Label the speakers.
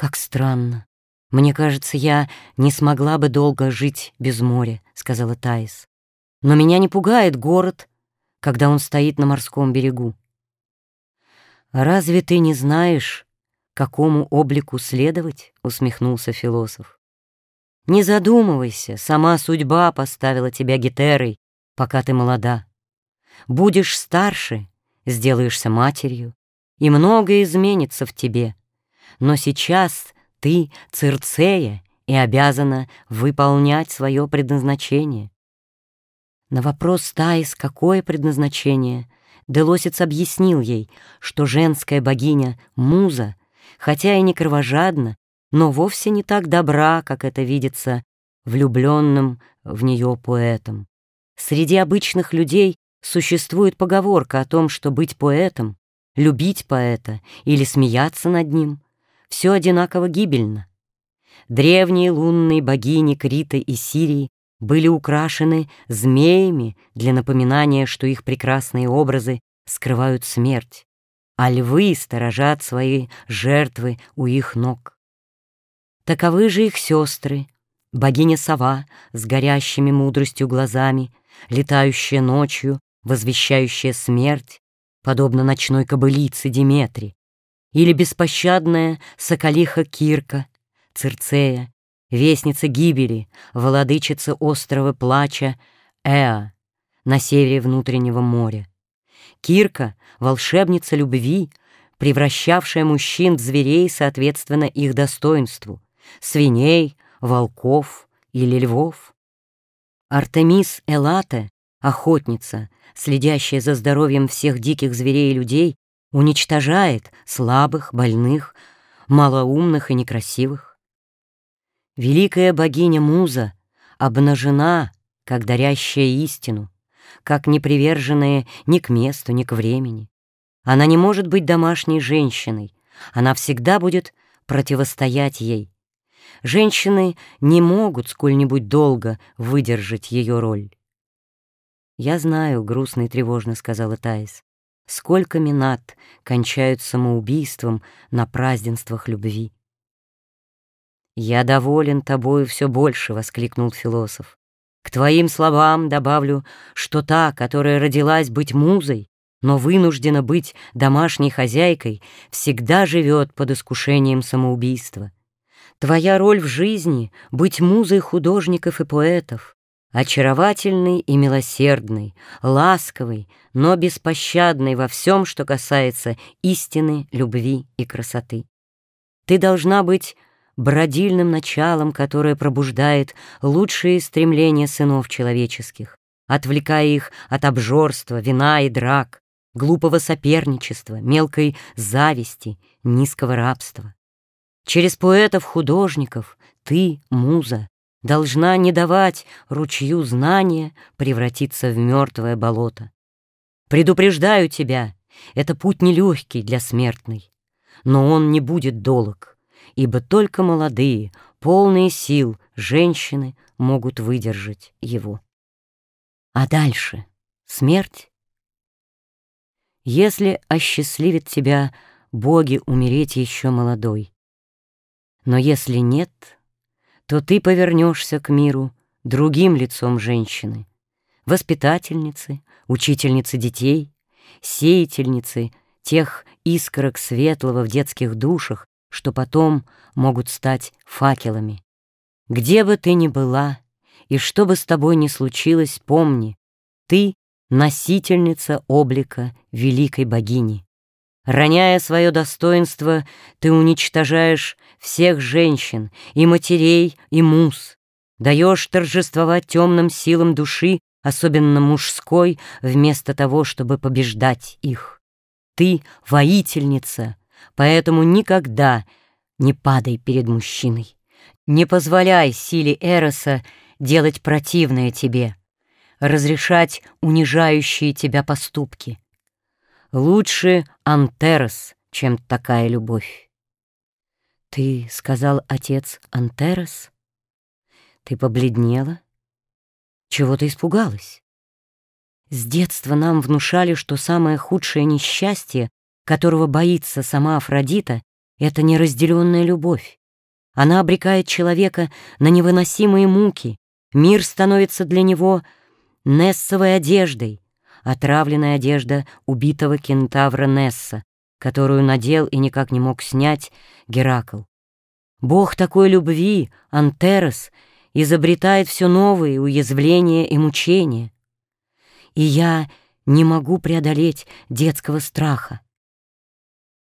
Speaker 1: «Как странно. Мне кажется, я не смогла бы долго жить без моря», — сказала Таис. «Но меня не пугает город, когда он стоит на морском берегу». «Разве ты не знаешь, какому облику следовать?» — усмехнулся философ. «Не задумывайся, сама судьба поставила тебя гетерой, пока ты молода. Будешь старше, сделаешься матерью, и многое изменится в тебе. Но сейчас ты Цирцея и обязана выполнять свое предназначение. На вопрос Таис, какое предназначение, Делосец объяснил ей, что женская богиня Муза, хотя и не кровожадна, но вовсе не так добра, как это видится влюбленным в нее поэтом. Среди обычных людей существует поговорка о том, что быть поэтом, любить поэта или смеяться над ним — все одинаково гибельно. Древние лунные богини Крита и Сирии были украшены змеями для напоминания, что их прекрасные образы скрывают смерть, а львы сторожат свои жертвы у их ног. Таковы же их сестры, богиня-сова с горящими мудростью глазами, летающая ночью, возвещающая смерть, подобно ночной кобылице Диметри, или беспощадная соколиха Кирка, Цирцея, вестница гибели, владычица острова плача Эа на севере внутреннего моря. Кирка — волшебница любви, превращавшая мужчин в зверей соответственно их достоинству, свиней, волков или львов. Артемис Элате, охотница, следящая за здоровьем всех диких зверей и людей, уничтожает слабых, больных, малоумных и некрасивых. Великая богиня Муза обнажена, как дарящая истину, как не приверженная ни к месту, ни к времени. Она не может быть домашней женщиной, она всегда будет противостоять ей. Женщины не могут сколь-нибудь долго выдержать ее роль. «Я знаю», — грустно и тревожно сказала Таис, «сколько минат кончают самоубийством на празднествах любви». «Я доволен тобою все больше», — воскликнул философ. «К твоим словам добавлю, что та, которая родилась быть музой, но вынуждена быть домашней хозяйкой, всегда живет под искушением самоубийства. Твоя роль в жизни — быть музой художников и поэтов, очаровательный и милосердный, ласковый, но беспощадный во всем, что касается истины, любви и красоты. Ты должна быть бродильным началом, которое пробуждает лучшие стремления сынов человеческих, отвлекая их от обжорства, вина и драк, глупого соперничества, мелкой зависти, низкого рабства. Через поэтов-художников ты, муза, должна не давать ручью знания превратиться в мертвое болото. Предупреждаю тебя, это путь нелегкий для смертной, но он не будет долг, ибо только молодые, полные сил женщины могут выдержать его. А дальше смерть? Если осчастливит тебя боги умереть еще молодой. Но если нет, то ты повернешься к миру другим лицом женщины, воспитательницы, учительницы детей, сеятельницы тех искорок светлого в детских душах, что потом могут стать факелами. Где бы ты ни была, и что бы с тобой ни случилось, помни, ты — носительница облика великой богини. Роняя свое достоинство, ты уничтожаешь всех женщин, и матерей, и муз. Даешь торжествовать темным силам души, особенно мужской, вместо того, чтобы побеждать их. Ты воительница, поэтому никогда не падай перед мужчиной. Не позволяй силе Эроса делать противное тебе, разрешать унижающие тебя поступки. Лучше Антерос, чем такая любовь. «Ты сказал, отец, Антерос? Ты побледнела? Чего ты испугалась?» С детства нам внушали, что самое худшее несчастье, которого боится сама Афродита, Это неразделенная любовь. Она обрекает человека на невыносимые муки. Мир становится для него Нессовой одеждой, отравленная одежда убитого кентавра Несса, которую надел и никак не мог снять Геракл. Бог такой любви, Антерос, изобретает все новые уязвления и мучения. И я не могу преодолеть детского страха.